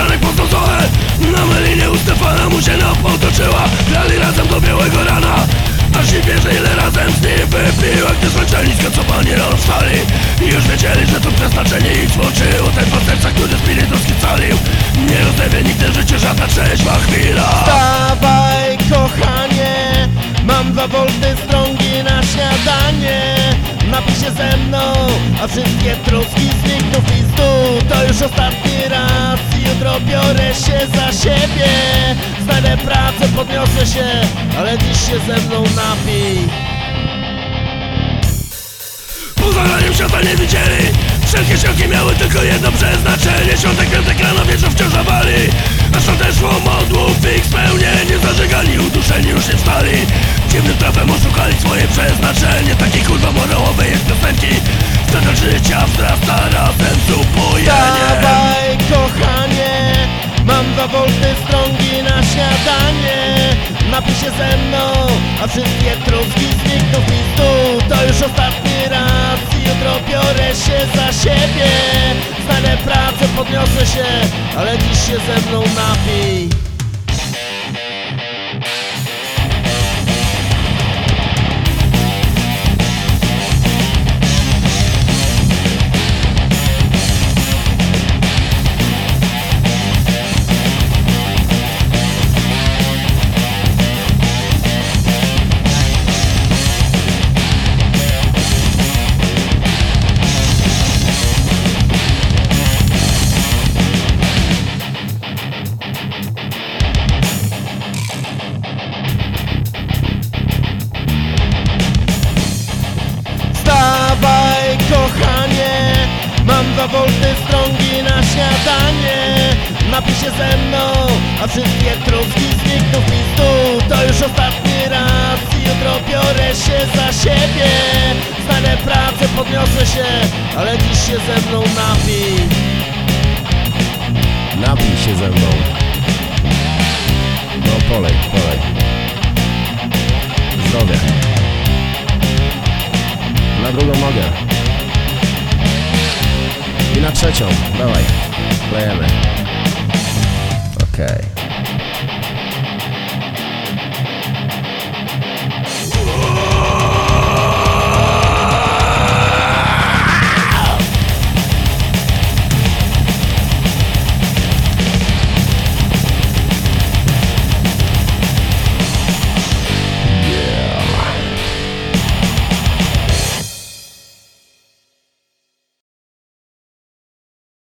Szklanek mocno Na melinie u Stefana mu się nam otoczyła Grali razem do białego rana. Aż nie wierzę ile razem z nim wypiła Gdy skończyli co pani rozstali Napij się ze mną A wszystkie troski znikną w pizdu To już ostatni raz Jutro biorę się za siebie. Znajdę pracę, podniosę się Ale dziś się ze mną napij Poza raniem świata nie widzieli. Wszelkie środki miały tylko jedno przeznaczenie Napij się ze mną A wszystkie troski znikną w pizdu To już ostatni raz Jutro biorę się za siebie. Znajdę pracę, podniosę się Ale dziś się ze mną napij strągi na śniadanie Napij się ze mną A wszystkie troski znikną w pizdu To już ostatni raz Jutro biorę się za siebie Znajdę pracę, podniosę się Ale dziś się ze mną napij Napij się ze mną. No polej, polej. Zdrowie. Na drugą nogę. I na trzecią. Dawaj. Klejemy. Okej.